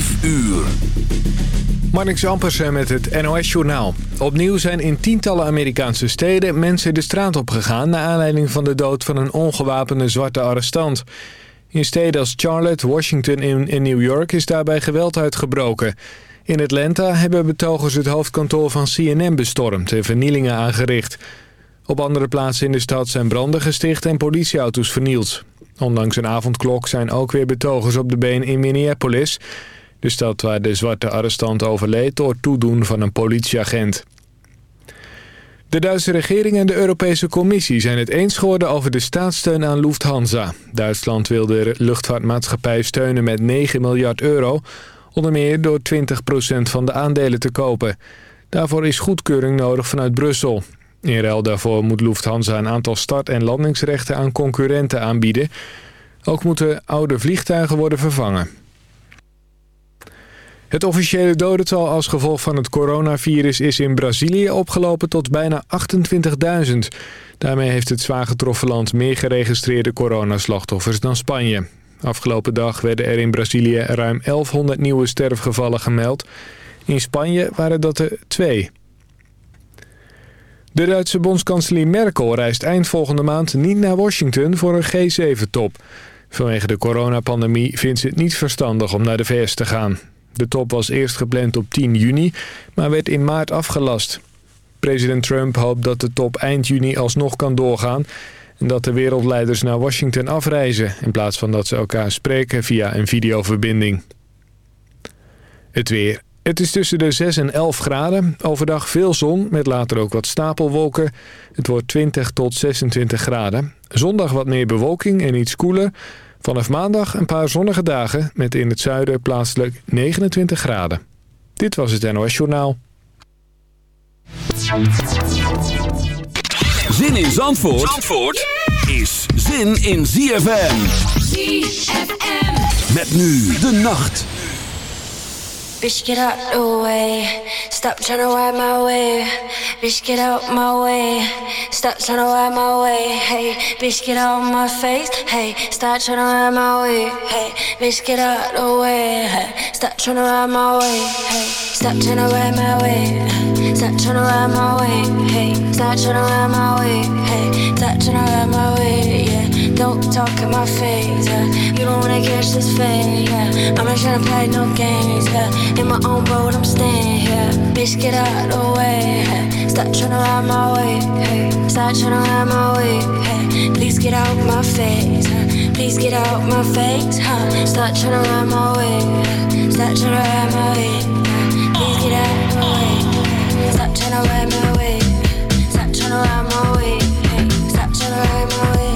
5 uur. Marnix Ampersen met het NOS-journaal. Opnieuw zijn in tientallen Amerikaanse steden mensen de straat opgegaan... naar aanleiding van de dood van een ongewapende zwarte arrestant. In steden als Charlotte, Washington en New York is daarbij geweld uitgebroken. In Atlanta hebben betogers het hoofdkantoor van CNN bestormd... en vernielingen aangericht. Op andere plaatsen in de stad zijn branden gesticht en politieauto's vernield. Ondanks een avondklok zijn ook weer betogers op de been in Minneapolis... de stad waar de zwarte arrestant overleed door toedoen van een politieagent. De Duitse regering en de Europese Commissie zijn het eens geworden over de staatssteun aan Lufthansa. Duitsland wil de luchtvaartmaatschappij steunen met 9 miljard euro... onder meer door 20% van de aandelen te kopen. Daarvoor is goedkeuring nodig vanuit Brussel. In ruil daarvoor moet Lufthansa een aantal start- en landingsrechten aan concurrenten aanbieden. Ook moeten oude vliegtuigen worden vervangen. Het officiële dodental als gevolg van het coronavirus is in Brazilië opgelopen tot bijna 28.000. Daarmee heeft het zwaar getroffen land meer geregistreerde coronaslachtoffers dan Spanje. Afgelopen dag werden er in Brazilië ruim 1100 nieuwe sterfgevallen gemeld. In Spanje waren dat er twee. De Duitse bondskanselier Merkel reist eind volgende maand niet naar Washington voor een G7-top. Vanwege de coronapandemie vindt ze het niet verstandig om naar de VS te gaan. De top was eerst gepland op 10 juni, maar werd in maart afgelast. President Trump hoopt dat de top eind juni alsnog kan doorgaan... en dat de wereldleiders naar Washington afreizen... in plaats van dat ze elkaar spreken via een videoverbinding. Het weer. Het is tussen de 6 en 11 graden. Overdag veel zon, met later ook wat stapelwolken. Het wordt 20 tot 26 graden. Zondag wat meer bewolking en iets koeler. Vanaf maandag een paar zonnige dagen met in het zuiden plaatselijk 29 graden. Dit was het NOS Journaal. Zin in Zandvoort, Zandvoort is zin in ZFM. ZFM. Met nu de nacht. Bitch, get out the way. Stop trying to ride my way. Bitch, get out my way. Stop trying to ride my way. Hey, bitch, get out my face. Hey, stop trying to ride my way. Hey, bitch, get out the way. Hey, stop trying to ride my way. Hey, stop trying to ride my way. Stop trying to ride my way. Hey, stop trying to ride my way. Hey, stop trying to ride my way. Yeah, don't talk in my face. Yeah, you don't wanna catch this fade. Yeah, I'm not trying to play no games. Yeah. In my own boat, I'm staying here. Bitch, get out of the way. Hey. Stop trying to ride my way. Hey. Stop trying to ride my way. Hey. Please get out my face. Please get out my face. Huh? Stop trying to ride my way. Hey. Stop trying to ride my way. Huh? Please get out my way. Stop trying to ride my way. Stop trying to ride my way. Stop trying to ride my way.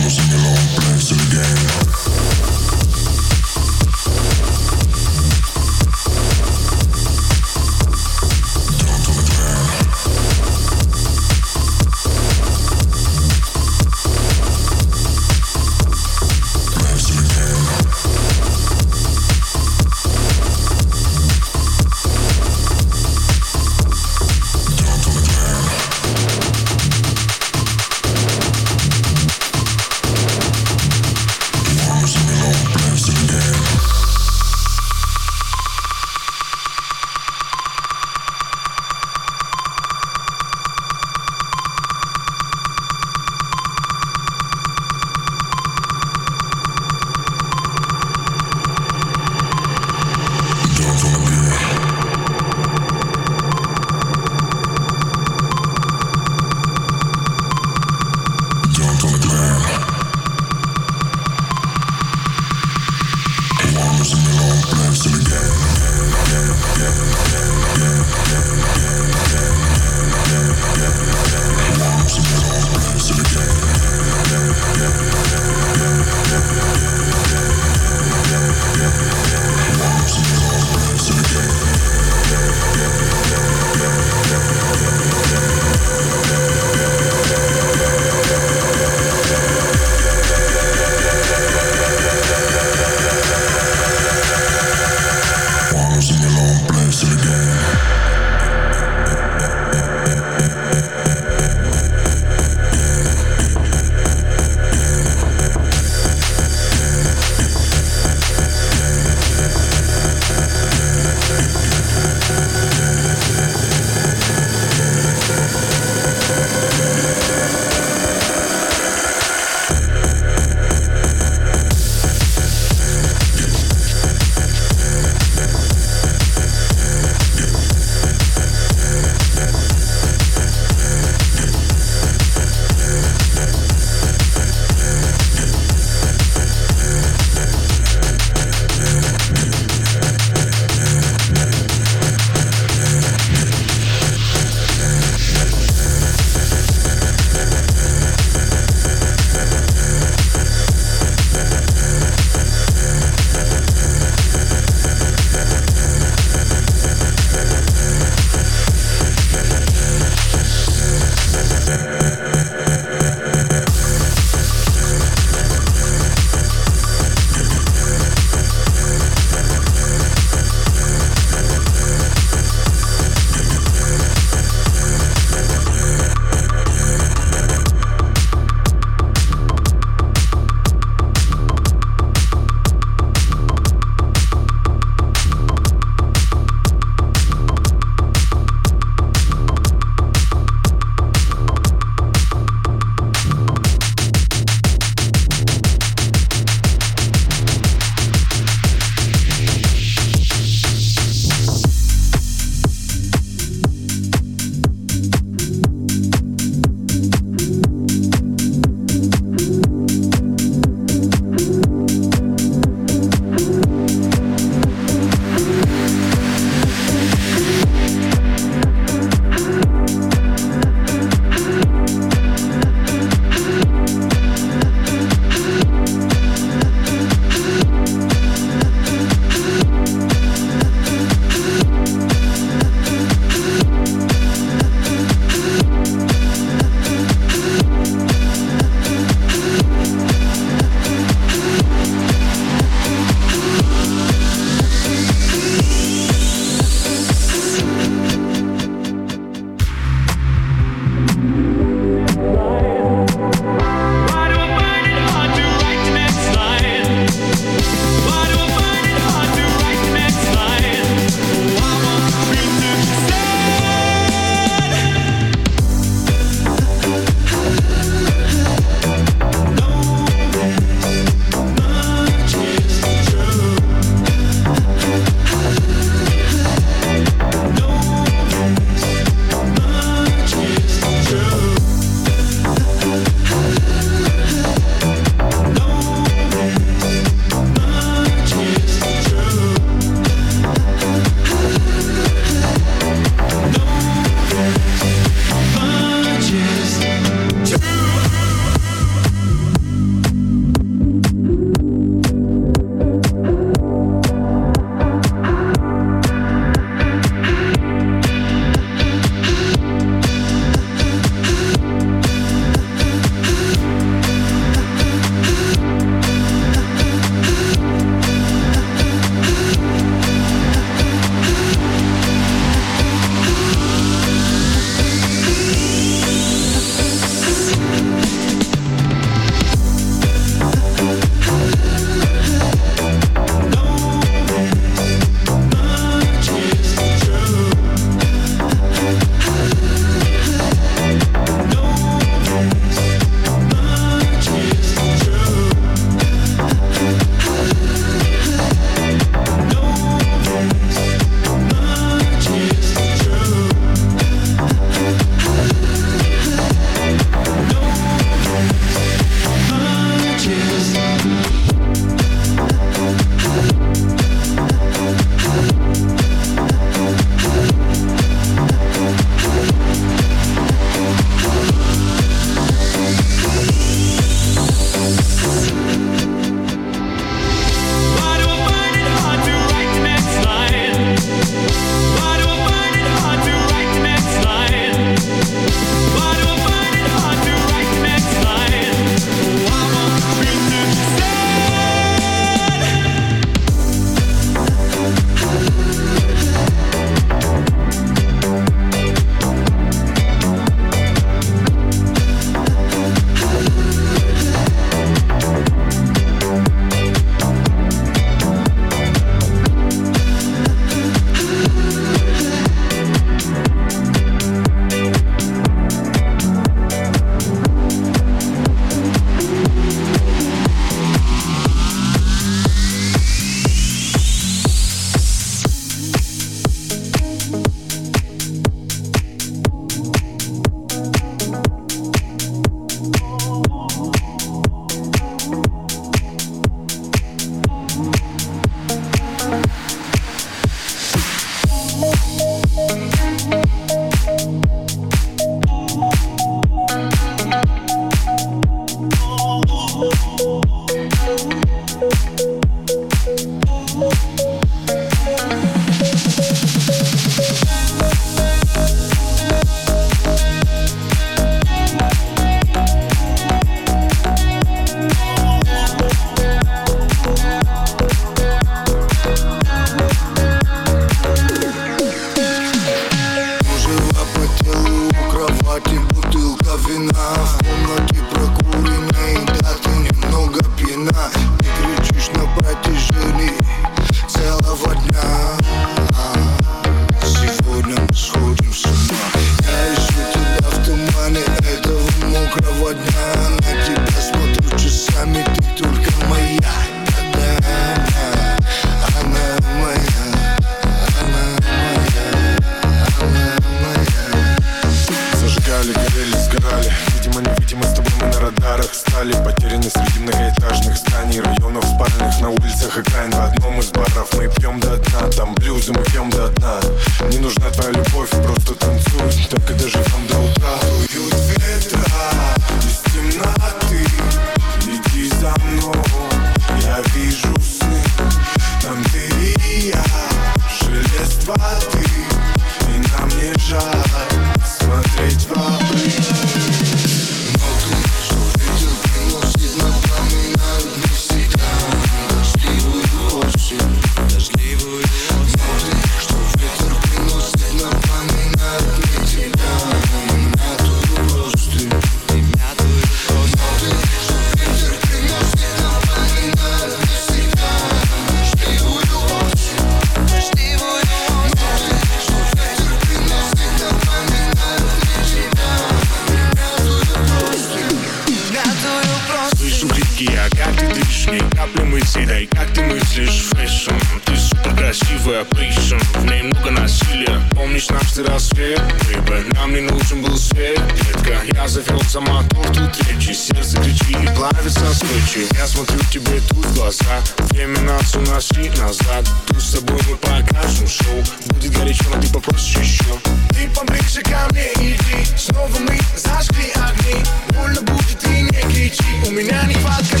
снова мы зажгли огни Больно будет и не кричи У меня не нехватка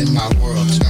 in my world